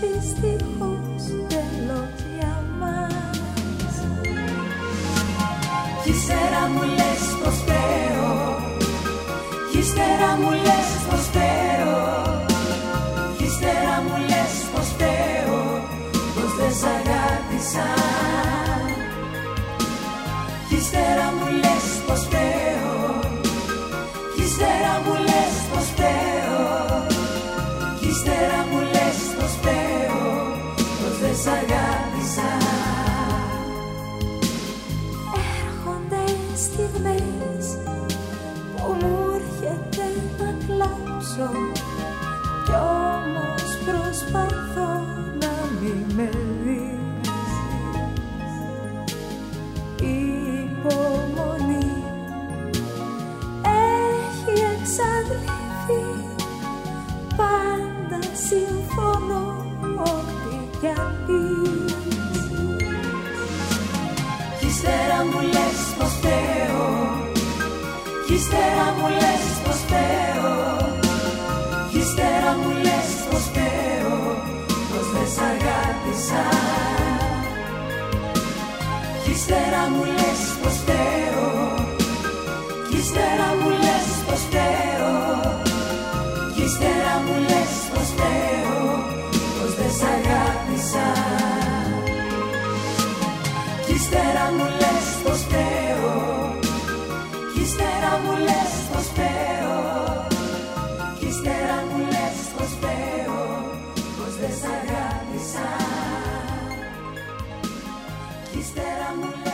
δυστυχώς, τέλος για μας. Κι ύστερα μου στιγμές που μου έρχεται να κλάψω κι όμως προσπαθώ να μην με δεις. Η υπομονή έχει εξαντληθεί Πάντα συμφωνώ ό,τι κι αν πεις. Κι ύστερα μου λες πως φταίω. Κι ύστερα μου λες πως φταίω. Κι ύστερα μου λες πως φταίω. Πως δεν σ' αγάπησα. Κι ύστερα μου λες πως φταίω. Κι ύστερα μου ύστερα μου λες πως φταίω Πως δεν σ' αγάπησα. Κι ύστερα μου λες